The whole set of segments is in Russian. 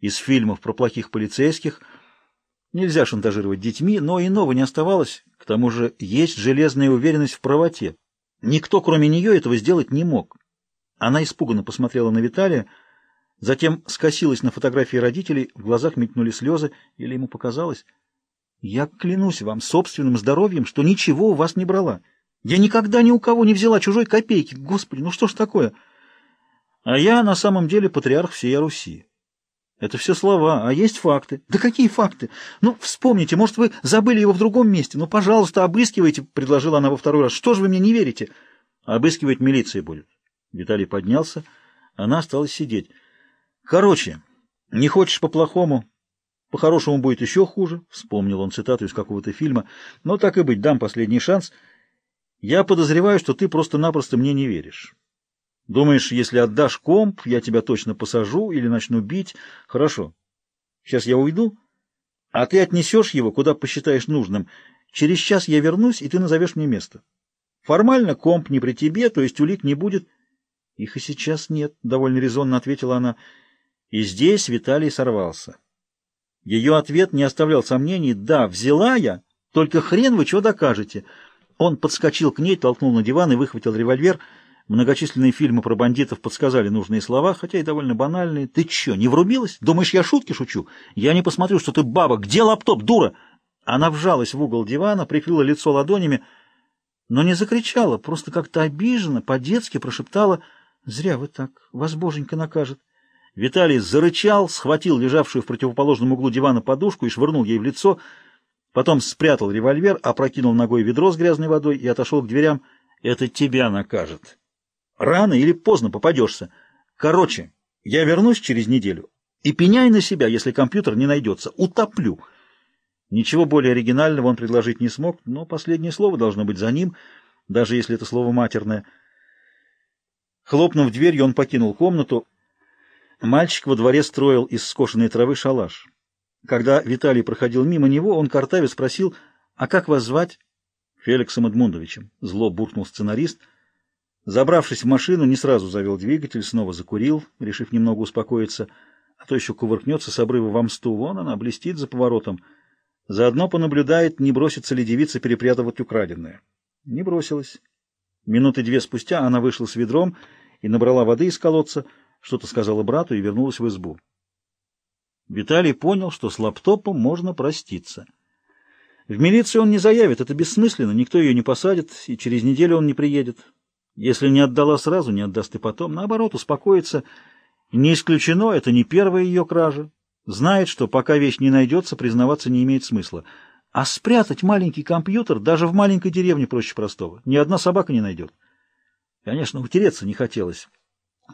из фильмов про плохих полицейских. Нельзя шантажировать детьми, но иного не оставалось. К тому же есть железная уверенность в правоте. Никто, кроме нее, этого сделать не мог. Она испуганно посмотрела на Виталия, затем скосилась на фотографии родителей, в глазах мелькнули слезы, или ему показалось. «Я клянусь вам собственным здоровьем, что ничего у вас не брала. Я никогда ни у кого не взяла чужой копейки. Господи, ну что ж такое?» «А я на самом деле патриарх всей Руси. Это все слова, а есть факты. Да какие факты? Ну, вспомните, может, вы забыли его в другом месте. Ну, пожалуйста, обыскивайте, — предложила она во второй раз. Что же вы мне не верите? Обыскивать милиция будет. Виталий поднялся, она осталась сидеть. Короче, не хочешь по-плохому, по-хорошему будет еще хуже, — вспомнил он цитату из какого-то фильма. Но так и быть, дам последний шанс. Я подозреваю, что ты просто-напросто мне не веришь. Думаешь, если отдашь комп, я тебя точно посажу или начну бить? Хорошо. Сейчас я уйду, а ты отнесешь его, куда посчитаешь нужным. Через час я вернусь, и ты назовешь мне место. Формально комп не при тебе, то есть улик не будет. Их и сейчас нет, — довольно резонно ответила она. И здесь Виталий сорвался. Ее ответ не оставлял сомнений. Да, взяла я, только хрен вы что докажете. Он подскочил к ней, толкнул на диван и выхватил револьвер — Многочисленные фильмы про бандитов подсказали нужные слова, хотя и довольно банальные. «Ты чё, не врубилась? Думаешь, я шутки шучу? Я не посмотрю, что ты баба. Где лаптоп, дура?» Она вжалась в угол дивана, прикрыла лицо ладонями, но не закричала, просто как-то обиженно, по-детски прошептала «Зря вы так, вас боженька накажет». Виталий зарычал, схватил лежавшую в противоположном углу дивана подушку и швырнул ей в лицо, потом спрятал револьвер, опрокинул ногой ведро с грязной водой и отошел к дверям. «Это тебя накажет». Рано или поздно попадешься. Короче, я вернусь через неделю и пеняй на себя, если компьютер не найдется. Утоплю. Ничего более оригинального он предложить не смог, но последнее слово должно быть за ним, даже если это слово матерное. Хлопнув дверью, он покинул комнату. Мальчик во дворе строил из скошенной травы шалаш. Когда Виталий проходил мимо него, он картаве спросил, «А как вас звать?» «Феликсом Эдмундовичем», — зло буркнул сценарист — Забравшись в машину, не сразу завел двигатель, снова закурил, решив немного успокоиться, а то еще кувыркнется с обрыва в Амсту. Вон она, блестит за поворотом. Заодно понаблюдает, не бросится ли девица перепрятывать украденное. Не бросилась. Минуты две спустя она вышла с ведром и набрала воды из колодца, что-то сказала брату и вернулась в избу. Виталий понял, что с лаптопом можно проститься. В милицию он не заявит, это бессмысленно, никто ее не посадит, и через неделю он не приедет. Если не отдала сразу, не отдаст и потом. Наоборот, успокоится. Не исключено, это не первая ее кража. Знает, что пока вещь не найдется, признаваться не имеет смысла. А спрятать маленький компьютер даже в маленькой деревне проще простого. Ни одна собака не найдет. Конечно, утереться не хотелось.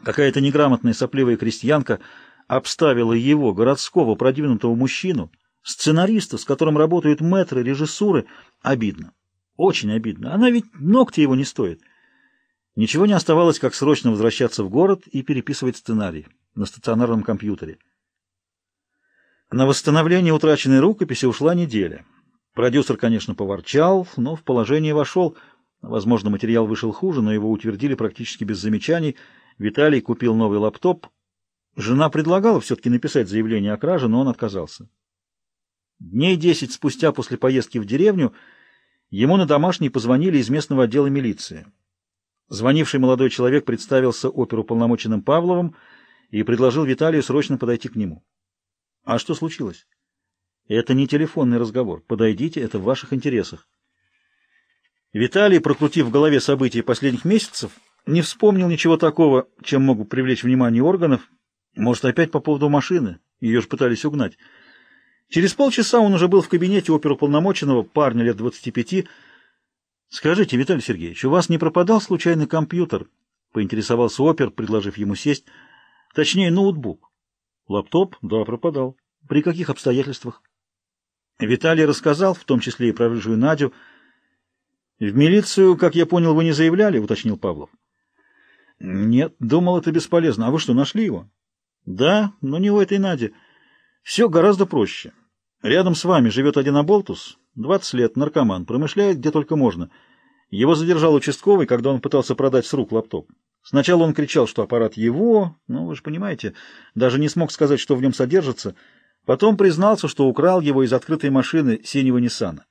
Какая-то неграмотная сопливая крестьянка обставила его, городского продвинутого мужчину, сценариста, с которым работают мэтры, режиссуры. Обидно. Очень обидно. Она ведь ногти его не стоит. Ничего не оставалось, как срочно возвращаться в город и переписывать сценарий на стационарном компьютере. На восстановление утраченной рукописи ушла неделя. Продюсер, конечно, поворчал, но в положение вошел. Возможно, материал вышел хуже, но его утвердили практически без замечаний. Виталий купил новый лаптоп. Жена предлагала все-таки написать заявление о краже, но он отказался. Дней десять спустя после поездки в деревню ему на домашний позвонили из местного отдела милиции. Звонивший молодой человек представился оперуполномоченным Павловым и предложил Виталию срочно подойти к нему. А что случилось? Это не телефонный разговор. Подойдите, это в ваших интересах. Виталий, прокрутив в голове события последних месяцев, не вспомнил ничего такого, чем мог бы привлечь внимание органов. Может, опять по поводу машины? Ее же пытались угнать. Через полчаса он уже был в кабинете оперуполномоченного, парня лет двадцати пяти, Скажите, Виталий Сергеевич, у вас не пропадал случайный компьютер? Поинтересовался опер, предложив ему сесть. Точнее, ноутбук. Лаптоп? Да, пропадал. При каких обстоятельствах? Виталий рассказал, в том числе и про рыжую Надю. В милицию, как я понял, вы не заявляли, уточнил Павлов. Нет, думал, это бесполезно. А вы что, нашли его? Да, но не у этой Нади. Все гораздо проще. Рядом с вами живет один оболтус, 20 лет, наркоман, промышляет где только можно. Его задержал участковый, когда он пытался продать с рук лаптоп. Сначала он кричал, что аппарат его, ну, вы же понимаете, даже не смог сказать, что в нем содержится. Потом признался, что украл его из открытой машины синего Ниссана.